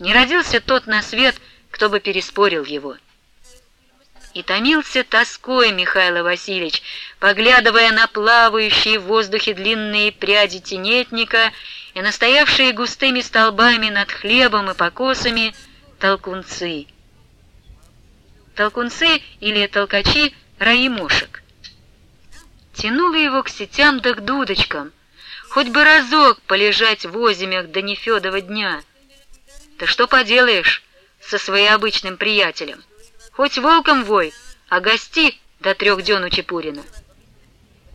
Не родился тот на свет, кто бы переспорил его. И томился тоской Михаил Васильевич, поглядывая на плавающие в воздухе длинные пряди тенетника и настоявшие густыми столбами над хлебом и покосами толкунцы. Толкунцы или толкачи — раи мошек. Тянуло его к сетям да к дудочкам, хоть бы разок полежать в озимях до нефедова дня. Да что поделаешь со своеобычным приятелем? Хоть волком вой, а гости до трех дён у Чепурина.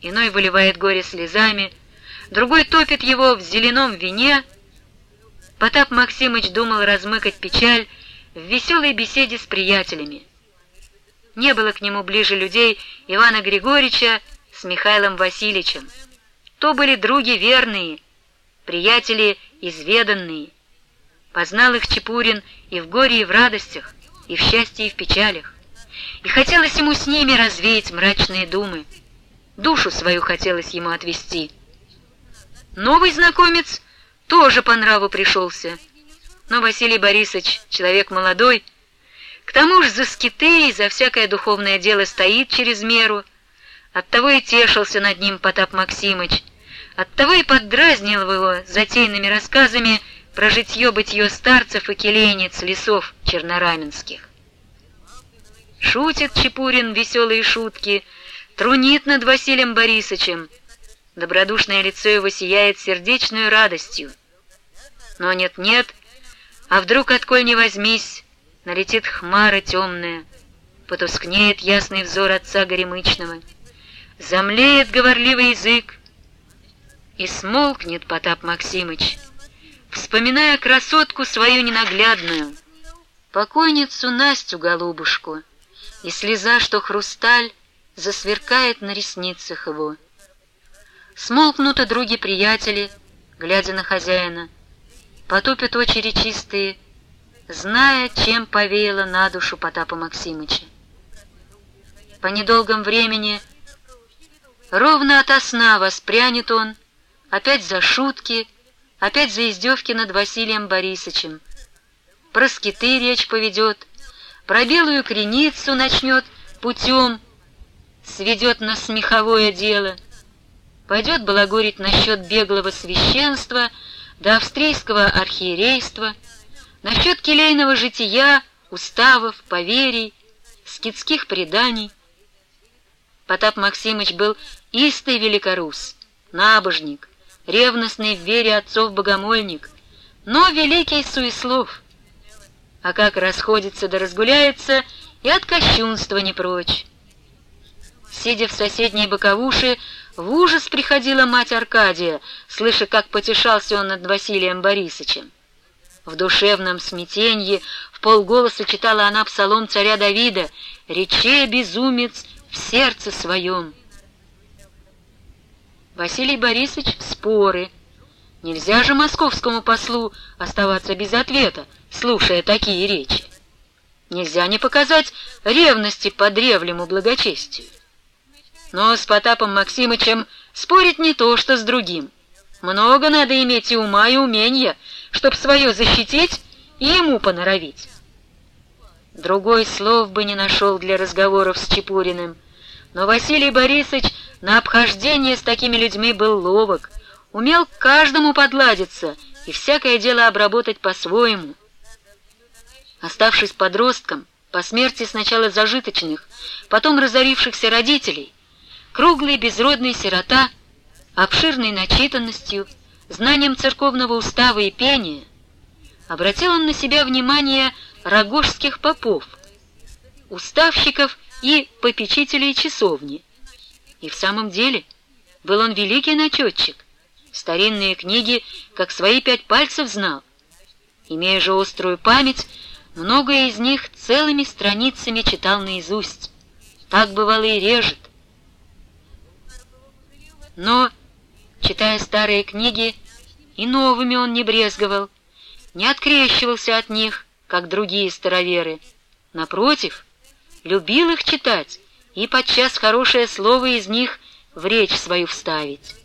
Иной выливает горе слезами, другой топит его в зеленом вине. Потап Максимыч думал размыкать печаль в веселой беседе с приятелями. Не было к нему ближе людей Ивана Григорьевича с Михаилом Васильевичем. То были други верные, приятели изведанные. Познал их Чепурин и в горе, и в радостях, и в счастье, и в печалях. И хотелось ему с ними развеять мрачные думы. Душу свою хотелось ему отвести. Новый знакомец тоже по нраву пришелся. Но Василий Борисович, человек молодой, к тому же за скиты и за всякое духовное дело стоит через меру. Оттого и тешился над ним Потап Максимыч, оттого и поддразнил его затейными рассказами про житье-бытье старцев и келейниц лесов чернораменских. Шутит Чепурин веселые шутки, трунит над Василием Борисовичем. Добродушное лицо его сияет сердечной радостью. Но нет-нет, а вдруг, отколь не возьмись, налетит хмара темная, потускнеет ясный взор отца Горемычного, замлеет говорливый язык, и смолкнет Потап Максимыч, вспоминая красотку свою ненаглядную, покойницу Настю голубушку, и слеза, что хрусталь, засверкает на ресницах его. Смолкнуты други-приятели, глядя на хозяина, потупят очери чистые, зная, чем повеяло на душу Потапа Максимыча. По недолгом времени, ровно ото сна воспрянет он, опять за шутки, опять за издевки над Василием Борисовичем. Про скиты речь поведет, про белую креницу начнет путем, сведет на смеховое дело, пойдет балагурить насчет беглого священства до австрийского архиерейства, насчет келейного жития, уставов, поверий, скитских преданий. Потап Максимыч был истый великорус, набожник, ревностный в вере отцов богомольник, но великий суеслов. А как расходится да разгуляется, и от кощунства не прочь. Сидя в соседней боковуши, в ужас приходила мать Аркадия, слыша, как потешался он над Василием Борисовичем. В душевном смятенье в полголоса читала она псалом царя Давида «Рече, безумец, в сердце своем». Василий Борисович в споры. Нельзя же московскому послу оставаться без ответа, слушая такие речи. Нельзя не показать ревности по древнему благочестию. Но с Потапом Максимычем спорить не то, что с другим. Много надо иметь и ума, и умения, чтоб свое защитить и ему поноровить. Другой слов бы не нашел для разговоров с Чепуриным, но Василий Борисович на обхождение с такими людьми был ловок, умел каждому подладиться и всякое дело обработать по-своему. Оставшись подростком, по смерти сначала зажиточных, потом разорившихся родителей, круглый безродный сирота, обширной начитанностью, знанием церковного устава и пения, обратил он на себя внимание рогожских попов, уставщиков и попечителей часовни. И в самом деле был он великий начетчик, старинные книги, как свои пять пальцев, знал. Имея же острую память, многое из них целыми страницами читал наизусть. Так бывало и режет. Но, читая старые книги, и новыми он не брезговал, не открещивался от них, как другие староверы. Напротив, любил их читать и подчас хорошее слово из них в речь свою вставить.